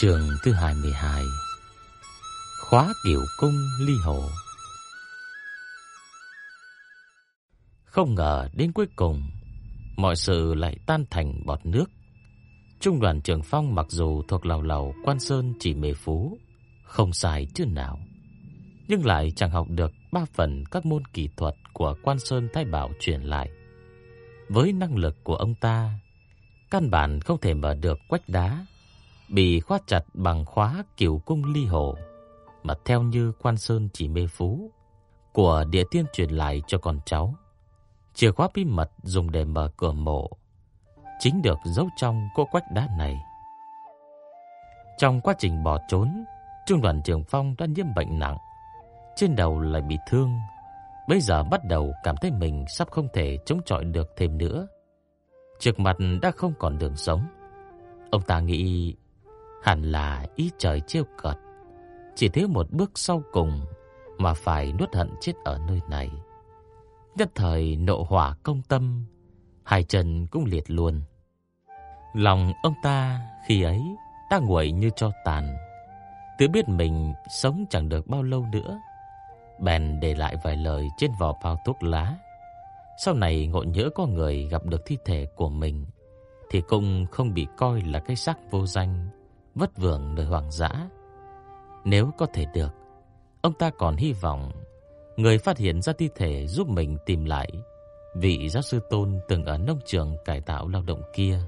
Trường thứ 22 Khóa Kiều Cung Ly Hồ. Không ngờ đến cuối cùng, Mọi sự lại tan thành bọt nước. Trung đoàn trường phong mặc dù thuộc lầu lầu Quan Sơn chỉ mê phú, Không sai chứ nào. Nhưng lại chẳng học được ba phần các môn kỹ thuật Của Quan Sơn Thái Bảo truyền lại. Với năng lực của ông ta, Căn bản không thể mở được quách đá bị khóa chặt bằng khóa kiểu cung ly hồ, mà theo như Quan Sơn chỉ mê phú của địa tiên truyền lại cho con cháu. Chìa khóa bí mật dùng để mở cửa mộ chính được giấu trong cô quách đá này. Trong quá trình bỏ trốn, Trung đoàn Trường Phong đã nhiễm bệnh nặng, trên đầu lại bị thương, bây giờ bắt đầu cảm thấy mình sắp không thể chống chọi được thêm nữa. Trước mặt đã không còn đường sống. Ông ta nghĩ hẳn là ý trời trêu cợt, chỉ thiếu một bước sau cùng mà phải nuốt hận chết ở nơi này. Nhất thời nộ hỏa công tâm, hai chân cũng liệt luôn. Lòng ông ta khi ấy đã nguội như cho tàn, tự biết mình sống chẳng được bao lâu nữa, bèn để lại vài lời trên vỏ bao thuốc lá. Sau này ngộ nhớ có người gặp được thi thể của mình thì cũng không bị coi là cái xác vô danh vất vưởng nơi hoang dã. Nếu có thể được, ông ta còn hy vọng người phát hiện ra thi thể giúp mình tìm lại vị giáo sư Tôn từng ở nông trường cải tạo lao động kia.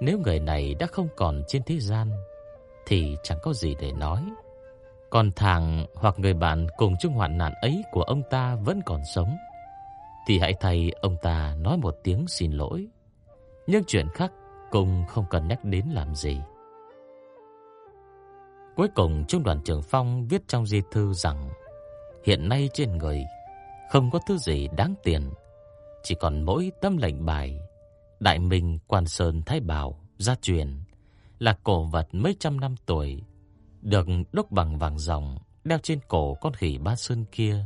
Nếu người này đã không còn trên thế gian thì chẳng có gì để nói. Còn thằng hoặc người bạn cùng chung hoạn nạn ấy của ông ta vẫn còn sống thì hãy thay ông ta nói một tiếng xin lỗi. Nhưng chuyện khác cũng không cần nhắc đến làm gì. Cuối cùng Trung đoàn trưởng Phong viết trong di thư rằng hiện nay trên người không có thứ gì đáng tiền, chỉ còn mỗi tấm lệnh bài Đại Minh Quan Sơn Thái Bảo gia truyền là cổ vật mấy trăm năm tuổi, được đúc bằng vàng ròng đeo trên cổ con khỉ ba sơn kia.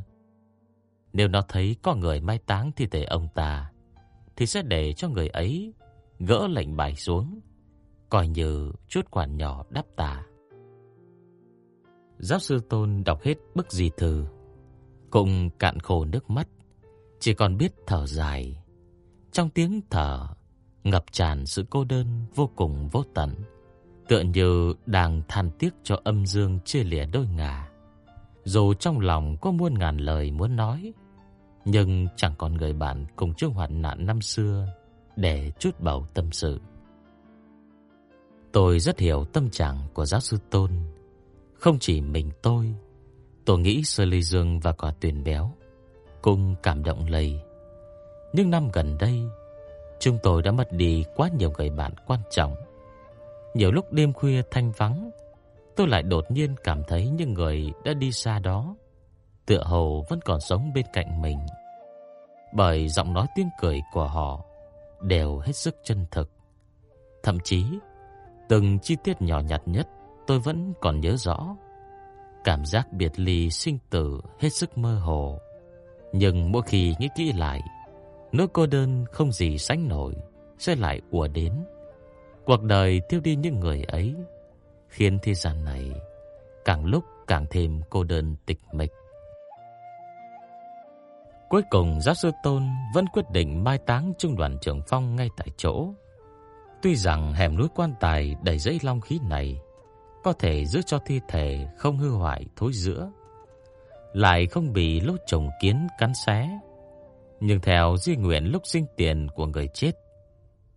Nếu nó thấy có người mai táng thi thể ông ta, thì sẽ để cho người ấy gỡ lệnh bài xuống, coi như chút quản nhỏ đáp tà. Giáo sư Tôn đọc hết bức di thư, cùng cạn khổ nước mắt, chỉ còn biết thở dài. Trong tiếng thở ngập tràn sự cô đơn vô cùng vô tận, tựa như đang than tiếc cho âm dương chia lìa đôi ngả. Dù trong lòng có muôn ngàn lời muốn nói, nhưng chẳng còn người bạn cùng chung hoạn nạn năm xưa để chút bầu tâm sự. Tôi rất hiểu tâm trạng của giáo sư Tôn. Không chỉ mình tôi, tôi nghĩ Sơ Ly Dương và quả tuyền béo cũng cảm động lây. Nhưng năm gần đây, chúng tôi đã mất đi quá nhiều người bạn quan trọng. Nhiều lúc đêm khuya thanh vắng, tôi lại đột nhiên cảm thấy những người đã đi xa đó tựa hồ vẫn còn sống bên cạnh mình. Bởi giọng nói tiếng cười của họ đều hết sức chân thực. Thậm chí, từng chi tiết nhỏ nhặt nhất tôi vẫn còn nhớ rõ. Cảm giác biệt ly sinh tử hết sức mơ hồ. Nhưng mỗi khi nghĩ kỹ lại, nỗi cô đơn không gì sánh nổi sẽ lại ùa đến. Cuộc đời tiêu đi những người ấy, khiến thế gian này càng lúc càng thêm cô đơn tịch mịch. Cuối cùng giáo sư Tôn vẫn quyết định mai táng trung đoàn trưởng Phong ngay tại chỗ. Tuy rằng hẻm núi quan tài đầy dãy long khí này có thể giữ cho thi thể không hư hoại thối rữa, lại không bị lỗ trùng kiến cắn xé. Nhưng theo di nguyện lúc sinh tiền của người chết,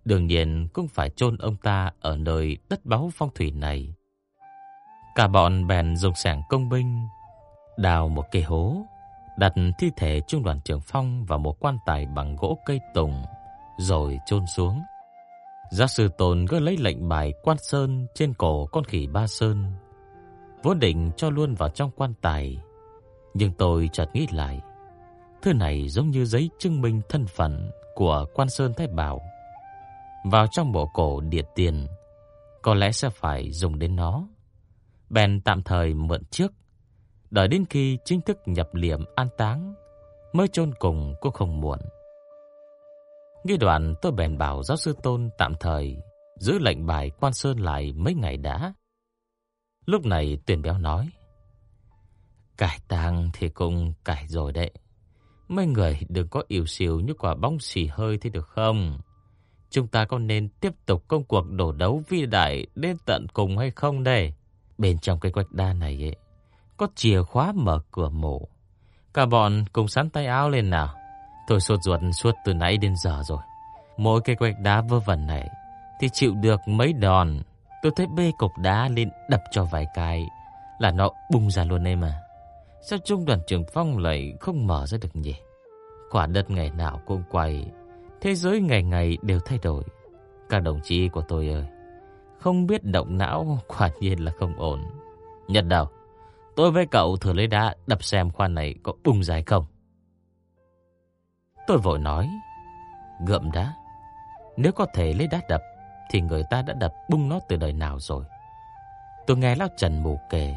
đương nhiên cũng phải chôn ông ta ở nơi đất báu phong thủy này. Cả bọn bèn dùng sảng công binh đào một cái hố, đặt thi thể trung đoàn trưởng Phong vào một quan tài bằng gỗ cây tùng rồi chôn xuống. Giác sư Tôn cứ lấy lệnh bài quan sơn trên cổ con khỉ ba sơn. Vốn định cho luôn vào trong quan tài. Nhưng tôi chợt nghĩ lại. Thứ này giống như giấy chứng minh thân phận của quan sơn thái bảo. Vào trong bộ cổ điệt tiền, có lẽ sẽ phải dùng đến nó. Bèn tạm thời mượn trước, đợi đến khi chính thức nhập liệm an táng mới chôn cùng cũng không muộn. Nghi đoạn tôi bèn bảo giáo sư Tôn tạm thời giữ lệnh bài quan sơn lại mấy ngày đã. Lúc này tuyển béo nói. Cải tang thì cũng cải rồi đấy. Mấy người đừng có yếu xìu như quả bóng xì hơi thế được không? Chúng ta có nên tiếp tục công cuộc đổ đấu vĩ đại đến tận cùng hay không đây? Bên trong cái quách đa này ấy, có chìa khóa mở cửa mộ. Cả bọn cùng sắn tay áo lên nào. Tôi sốt ruột suốt từ nãy đến giờ rồi. Mỗi cái quách đá vơ vẩn này thì chịu được mấy đòn. Tôi thấy bê cục đá lên đập cho vài cái là nó bung ra luôn em mà. Sao trung đoàn trưởng Phong lại không mở ra được nhỉ? Quả đất ngày nào cũng quay, thế giới ngày ngày đều thay đổi. Các đồng chí của tôi ơi, không biết động não quả nhiên là không ổn. Nhật đầu, tôi với cậu thử lấy đá đập xem khoan này có bung dài không. Tôi vội nói, gượm đá. Nếu có thể lấy đá đập, thì người ta đã đập bung nó từ đời nào rồi. Tôi nghe Lão Trần mù kể,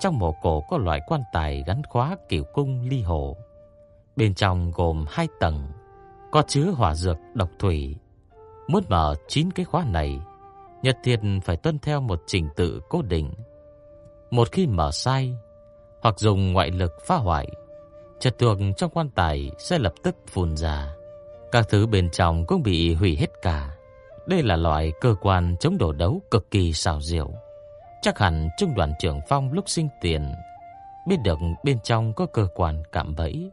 trong mộ cổ có loại quan tài gắn khóa kiểu cung ly hồ. Bên trong gồm hai tầng, có chứa hỏa dược độc thủy. Muốn mở chín cái khóa này, Nhật Thiệt phải tuân theo một trình tự cố định. Một khi mở sai, hoặc dùng ngoại lực phá hoại, chất thuộc trong quan tài sẽ lập tức phun ra. Các thứ bên trong cũng bị hủy hết cả. Đây là loại cơ quan chống đổ đấu cực kỳ xảo diệu. Chắc hẳn trung đoàn trưởng Phong lúc sinh tiền biết được bên trong có cơ quan cạm bẫy,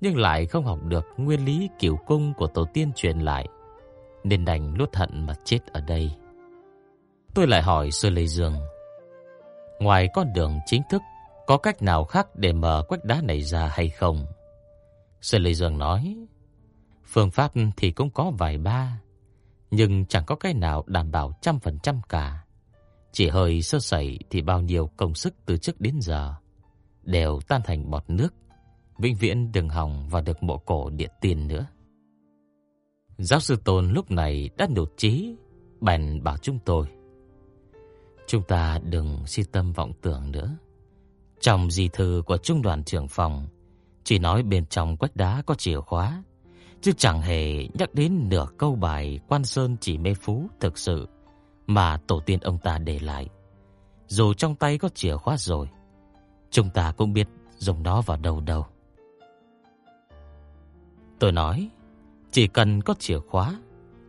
nhưng lại không học được nguyên lý cửu cung của tổ tiên truyền lại, nên đành nuốt hận mà chết ở đây. Tôi lại hỏi Sư Lê Dương, ngoài con đường chính thức có cách nào khác để mở quách đá này ra hay không? Sư Lê Dương nói, phương pháp thì cũng có vài ba, nhưng chẳng có cái nào đảm bảo trăm phần trăm cả. Chỉ hơi sơ sẩy thì bao nhiêu công sức từ trước đến giờ đều tan thành bọt nước, vĩnh viễn đừng hòng và được mộ cổ địa tiền nữa. Giáo sư Tôn lúc này đã nhột trí, bèn bảo chúng tôi: "Chúng ta đừng si tâm vọng tưởng nữa. Trong di thư của trung đoàn trưởng phòng chỉ nói bên trong quách đá có chìa khóa, chứ chẳng hề nhắc đến nửa câu bài quan sơn chỉ mê phú thực sự mà tổ tiên ông ta để lại. Dù trong tay có chìa khóa rồi, chúng ta cũng biết dùng nó vào đầu đầu Tôi nói, chỉ cần có chìa khóa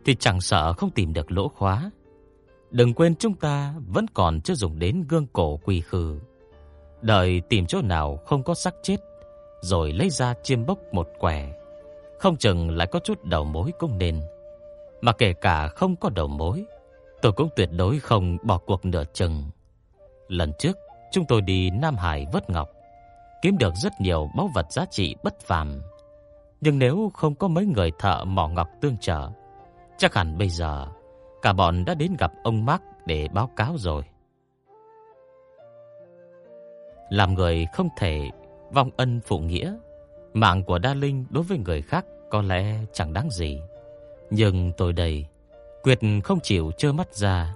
thì chẳng sợ không tìm được lỗ khóa. Đừng quên chúng ta vẫn còn chưa dùng đến gương cổ quỳ khử. Đợi tìm chỗ nào không có xác chết, rồi lấy ra chiêm bốc một quẻ. Không chừng lại có chút đầu mối cũng nên. Mà kể cả không có đầu mối, tôi cũng tuyệt đối không bỏ cuộc nửa chừng. Lần trước, chúng tôi đi Nam Hải vớt ngọc, kiếm được rất nhiều báu vật giá trị bất phàm. Nhưng nếu không có mấy người thợ mỏ ngọc tương trợ, chắc hẳn bây giờ cả bọn đã đến gặp ông Mark để báo cáo rồi. Làm người không thể vong ân phụ nghĩa, mạng của Đa Linh đối với người khác có lẽ chẳng đáng gì. Nhưng tôi đây Quyết không chịu trơ mắt ra,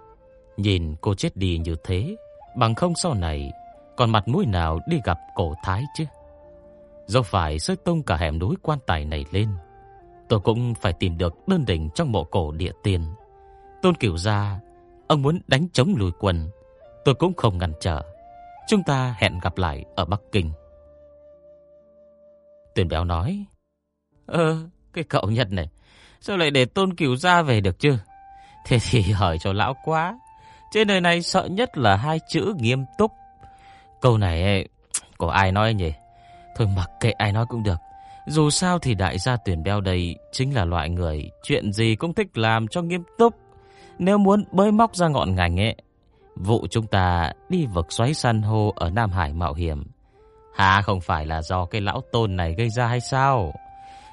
nhìn cô chết đi như thế, bằng không sau này còn mặt mũi nào đi gặp cổ thái chứ. Do phải sơi tung cả hẻm núi quan tài này lên, tôi cũng phải tìm được đơn đỉnh trong mộ cổ địa tiên. Tôn Cửu ra, ông muốn đánh chống lùi quần, tôi cũng không ngăn trở. Chúng ta hẹn gặp lại ở Bắc Kinh. Tuyền Béo nói, Ơ, cái cậu Nhật này, sao lại để Tôn Cửu ra về được chứ? Thế thì hỏi cho lão quá. Trên đời này sợ nhất là hai chữ nghiêm túc. Câu này có ai nói nhỉ? Thôi mặc kệ ai nói cũng được. Dù sao thì đại gia tuyển beo đây chính là loại người chuyện gì cũng thích làm cho nghiêm túc. Nếu muốn bơi móc ra ngọn ngành ấy, vụ chúng ta đi vực xoáy san hô ở Nam Hải mạo hiểm. Hà không phải là do cái lão tôn này gây ra hay sao?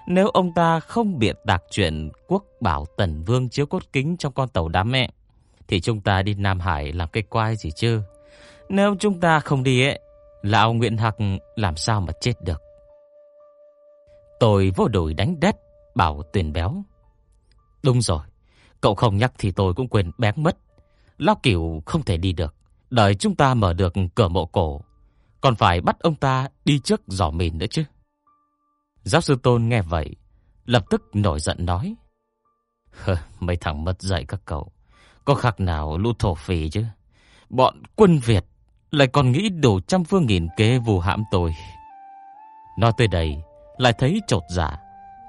Nếu ông ta không biện đặc chuyện quốc bảo Tần Vương chiếu cốt kính trong con tàu đám mẹ, thì chúng ta đi Nam Hải làm cái quai gì chứ? Nếu chúng ta không đi ấy, lão Nguyễn Hạc làm sao mà chết được? Tôi vô đuổi đánh đất bảo tuyển béo. Đúng rồi, cậu không nhắc thì tôi cũng quên bén mất. Lão Cửu không thể đi được, đợi chúng ta mở được cửa mộ cổ, còn phải bắt ông ta đi trước dò mìn nữa chứ. Giáo sư Tôn nghe vậy, lập tức nổi giận nói: "Mấy thằng mất dạy các cậu, có khác nào lũ thổ phỉ chứ? Bọn quân Việt lại còn nghĩ đủ trăm phương nghìn kế vù hãm tôi." Nói tới đây, lại thấy chột dạ,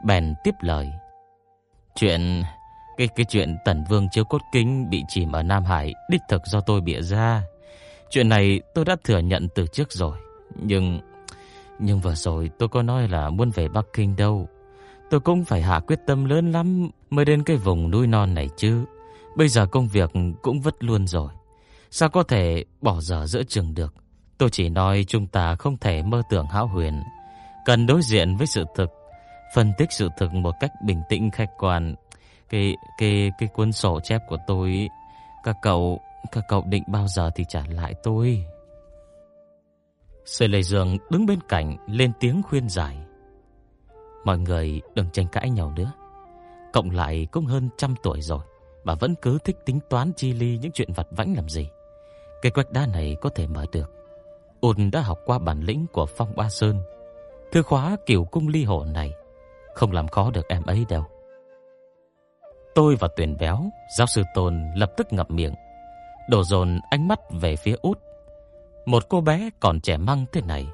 bèn tiếp lời: "Chuyện cái cái chuyện Tần Vương chiếu cốt kính bị chìm ở Nam Hải đích thực do tôi bịa ra. Chuyện này tôi đã thừa nhận từ trước rồi, nhưng nhưng vừa rồi tôi có nói là muốn về Bắc Kinh đâu. Tôi cũng phải hạ quyết tâm lớn lắm mới đến cái vùng núi non này chứ. Bây giờ công việc cũng vất luôn rồi. Sao có thể bỏ dở giữa chừng được? Tôi chỉ nói chúng ta không thể mơ tưởng hão huyền, cần đối diện với sự thực, phân tích sự thực một cách bình tĩnh khách quan. Cái cái cái cuốn sổ chép của tôi các cậu các cậu định bao giờ thì trả lại tôi? Sê Lê Dương đứng bên cạnh, lên tiếng khuyên giải. Mọi người đừng tranh cãi nhau nữa. Cộng lại cũng hơn trăm tuổi rồi mà vẫn cứ thích tính toán chi ly những chuyện vặt vãnh làm gì. Cái quách đá này có thể mở được. Ôn đã học qua bản lĩnh của Phong Ba Sơn. Thư khóa kiểu cung ly hồ này không làm khó được em ấy đâu. Tôi và Tuyền Béo, giáo sư Tôn lập tức ngậm miệng, đổ dồn ánh mắt về phía út một cô bé còn trẻ măng thế này,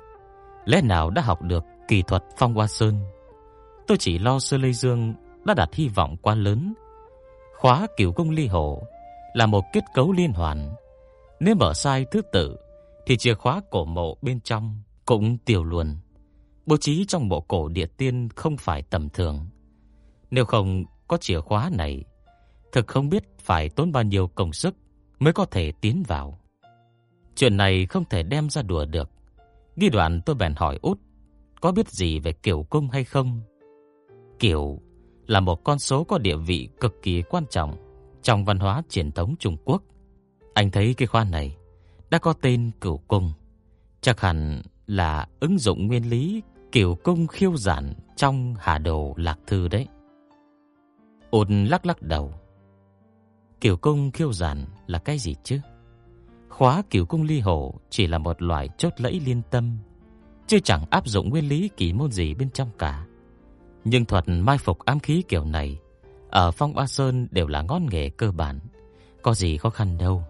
lẽ nào đã học được kỹ thuật phong hoa sơn? Tôi chỉ lo Sơ Lê Dương đã đặt hy vọng quá lớn. Khóa cửu cung ly hổ là một kết cấu liên hoàn. Nếu mở sai thứ tự thì chìa khóa cổ mộ bên trong cũng tiêu luôn. Bố trí trong bộ cổ địa tiên không phải tầm thường. Nếu không có chìa khóa này, thực không biết phải tốn bao nhiêu công sức mới có thể tiến vào. Chuyện này không thể đem ra đùa được. Ghi đoạn tôi bèn hỏi út, có biết gì về kiểu cung hay không? Kiểu là một con số có địa vị cực kỳ quan trọng trong văn hóa truyền thống Trung Quốc. Anh thấy cái khoa này đã có tên cửu cung, chắc hẳn là ứng dụng nguyên lý kiểu cung khiêu giản trong Hà Đồ Lạc Thư đấy. Ôn lắc lắc đầu. Kiểu cung khiêu giản là cái gì chứ? Khóa kiểu cung ly hổ chỉ là một loại chốt lẫy liên tâm, chứ chẳng áp dụng nguyên lý kỳ môn gì bên trong cả. Nhưng thuật mai phục ám khí kiểu này ở Phong Ba Sơn đều là ngón nghề cơ bản, có gì khó khăn đâu.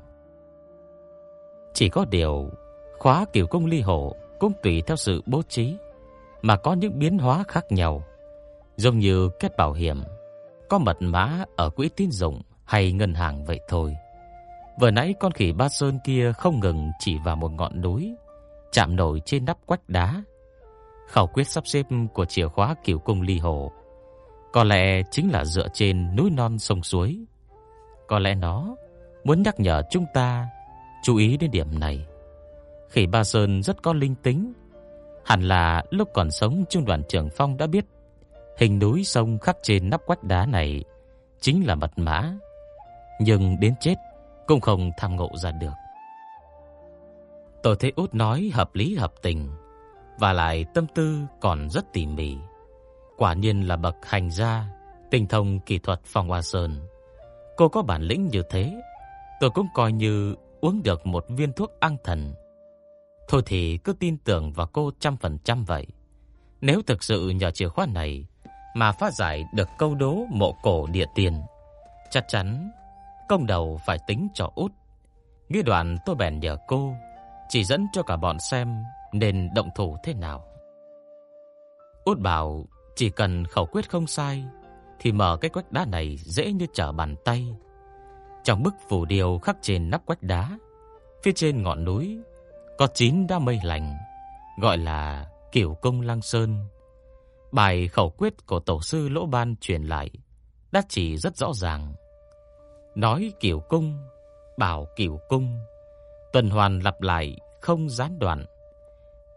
Chỉ có điều, khóa kiểu cung ly hổ cũng tùy theo sự bố trí mà có những biến hóa khác nhau, giống như kết bảo hiểm, có mật mã ở quỹ tín dụng hay ngân hàng vậy thôi. Vừa nãy con khỉ ba sơn kia không ngừng chỉ vào một ngọn núi, chạm nổi trên nắp quách đá. Khẩu quyết sắp xếp của chìa khóa cửu cung ly hồ có lẽ chính là dựa trên núi non sông suối. Có lẽ nó muốn nhắc nhở chúng ta chú ý đến điểm này. Khỉ Ba Sơn rất có linh tính, hẳn là lúc còn sống Trung đoàn trưởng Phong đã biết hình núi sông khắc trên nắp quách đá này chính là mật mã. Nhưng đến chết cũng không tham ngộ ra được. Tôi thấy út nói hợp lý hợp tình, và lại tâm tư còn rất tỉ mỉ. Quả nhiên là bậc hành gia, tinh thông kỹ thuật phong hoa sơn. Cô có bản lĩnh như thế, tôi cũng coi như uống được một viên thuốc an thần. Thôi thì cứ tin tưởng vào cô trăm phần trăm vậy. Nếu thực sự nhờ chìa khóa này mà phá giải được câu đố mộ cổ địa tiền, chắc chắn công đầu phải tính cho út. Nghĩ đoạn tôi bèn nhờ cô chỉ dẫn cho cả bọn xem nên động thủ thế nào. Út bảo chỉ cần khẩu quyết không sai thì mở cái quách đá này dễ như trở bàn tay. Trong bức phù điêu khắc trên nắp quách đá, phía trên ngọn núi có chín đá mây lành, gọi là kiểu Công Lăng Sơn. Bài khẩu quyết của tổ sư Lỗ Ban truyền lại đã chỉ rất rõ ràng. Nói kiểu cung, bảo kiểu cung, tuần hoàn lặp lại không gián đoạn.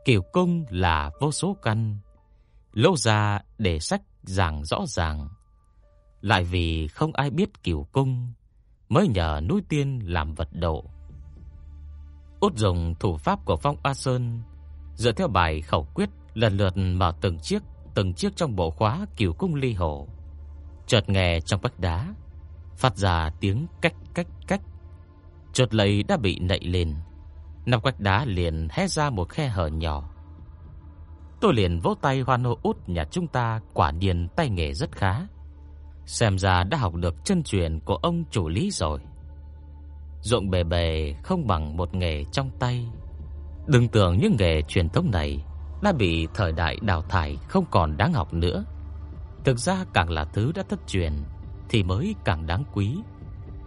Kiểu cung là vô số căn, lỗ ra để sách giảng rõ ràng. Lại vì không ai biết Cửu cung mới nhờ núi tiên làm vật độ. Út dùng thủ pháp của Phong A Sơn, dựa theo bài khẩu quyết lần lượt mở từng chiếc, từng chiếc trong bộ khóa Cửu cung ly hồ. Chợt nghe trong vách đá, phát ra tiếng cách cách cách. Chợt lấy đã bị nậy lên. Nắp vách đá liền hé ra một khe hở nhỏ. Tôi liền vỗ tay hoan hô út nhà chúng ta quả nhiên tay nghề rất khá. Xem ra đã học được chân truyền của ông chủ lý rồi. Dụng bề bề không bằng một nghề trong tay. Đừng tưởng những nghề truyền thống này đã bị thời đại đào thải không còn đáng học nữa. Thực ra càng là thứ đã thất truyền thì mới càng đáng quý.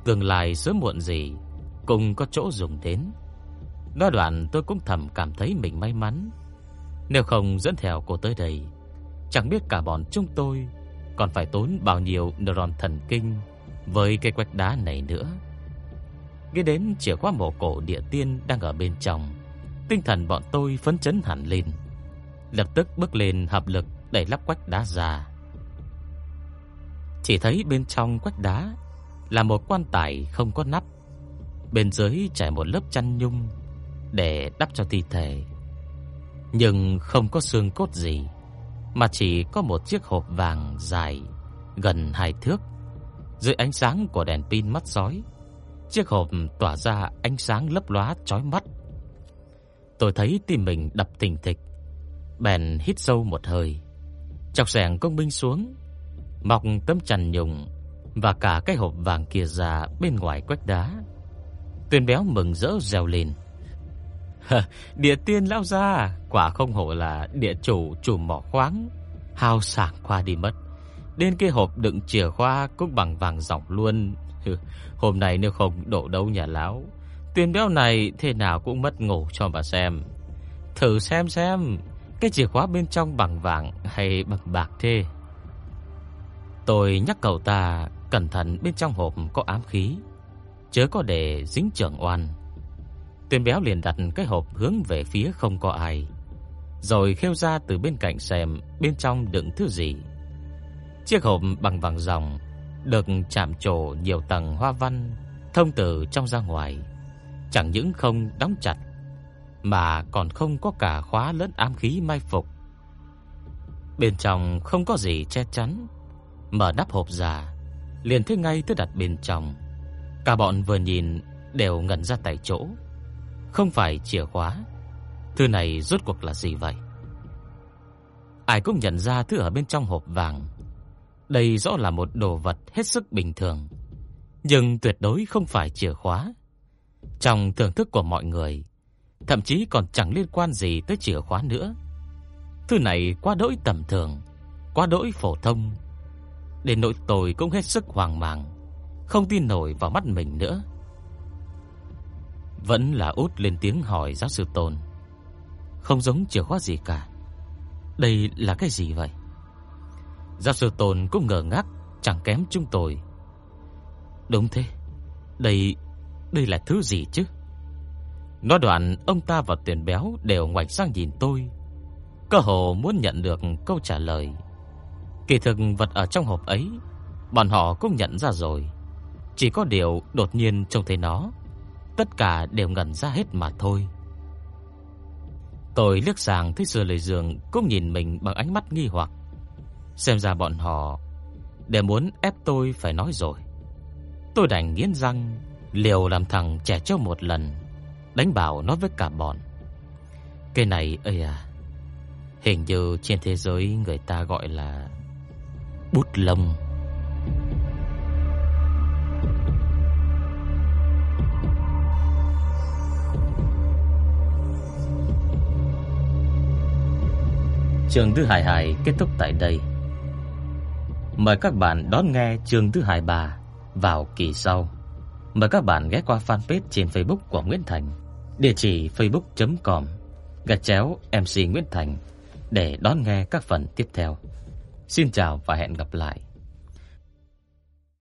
Tương lai sớm muộn gì cũng có chỗ dùng đến. Nói đoạn tôi cũng thầm cảm thấy mình may mắn. Nếu không dẫn theo cô tới đây, chẳng biết cả bọn chúng tôi còn phải tốn bao nhiêu neuron thần kinh với cái quách đá này nữa. Nghe đến chìa khóa mộ cổ địa tiên đang ở bên trong, tinh thần bọn tôi phấn chấn hẳn lên. Lập tức bước lên hợp lực đẩy lắp quách đá ra. Chỉ thấy bên trong quách đá là một quan tài không có nắp. Bên dưới trải một lớp chăn nhung để đắp cho thi thể. Nhưng không có xương cốt gì mà chỉ có một chiếc hộp vàng dài gần hai thước. Dưới ánh sáng của đèn pin mắt sói, chiếc hộp tỏa ra ánh sáng lấp lóa chói mắt. Tôi thấy tim mình đập thình thịch, bèn hít sâu một hơi, chọc xẻng công binh xuống, mọc tấm chăn nhùng và cả cái hộp vàng kia ra bên ngoài quách đá. Tuyền béo mừng rỡ reo lên. địa tiên lão gia, quả không hổ là địa chủ chủ mỏ khoáng, hào sảng qua đi mất. Đến cái hộp đựng chìa khóa cũng bằng vàng ròng luôn. Hôm nay nếu không đổ đấu nhà lão, tuyên béo này thế nào cũng mất ngủ cho bà xem. Thử xem xem, cái chìa khóa bên trong bằng vàng hay bằng bạc thế. Tôi nhắc cậu ta cẩn thận bên trong hộp có ám khí, chớ có để dính trưởng oan. Tuyên béo liền đặt cái hộp hướng về phía không có ai, rồi khêu ra từ bên cạnh xem bên trong đựng thứ gì. Chiếc hộp bằng vàng ròng được chạm trổ nhiều tầng hoa văn thông từ trong ra ngoài, chẳng những không đóng chặt mà còn không có cả khóa lẫn ám khí mai phục. Bên trong không có gì che chắn, mở nắp hộp ra, liền thấy ngay thứ đặt bên trong. Cả bọn vừa nhìn đều ngẩn ra tại chỗ. Không phải chìa khóa Thứ này rốt cuộc là gì vậy Ai cũng nhận ra thứ ở bên trong hộp vàng Đây rõ là một đồ vật hết sức bình thường Nhưng tuyệt đối không phải chìa khóa Trong thưởng thức của mọi người Thậm chí còn chẳng liên quan gì tới chìa khóa nữa Thứ này quá đỗi tầm thường Quá đỗi phổ thông Đến nỗi tôi cũng hết sức hoang mang Không tin nổi vào mắt mình nữa vẫn là út lên tiếng hỏi giáo sư Tôn. Không giống chìa khóa gì cả. Đây là cái gì vậy? Giáo sư Tôn cũng ngờ ngác, chẳng kém chúng tôi. Đúng thế. Đây đây là thứ gì chứ? Nói đoạn, ông ta và Tiền Béo đều ngoảnh sang nhìn tôi, cơ hồ muốn nhận được câu trả lời. Kỳ thực vật ở trong hộp ấy, bọn họ cũng nhận ra rồi. Chỉ có điều đột nhiên trông thấy nó Tất cả đều ngẩn ra hết mà thôi. Tôi liếc sang thấy sửa lời giường cũng nhìn mình bằng ánh mắt nghi hoặc. Xem ra bọn họ để muốn ép tôi phải nói rồi. Tôi đành nghiến răng, liều làm thằng trẻ trâu một lần, đánh bảo nói với cả bọn. Cái này ơi à, hình như trên thế giới người ta gọi là bút lông. Trường thứ Hải Hải kết thúc tại đây. Mời các bạn đón nghe trường thứ 23 vào kỳ sau. Mời các bạn ghé qua fanpage trên Facebook của Nguyễn Thành, địa chỉ facebook.com gạch chéo MC Nguyễn Thành để đón nghe các phần tiếp theo. Xin chào và hẹn gặp lại.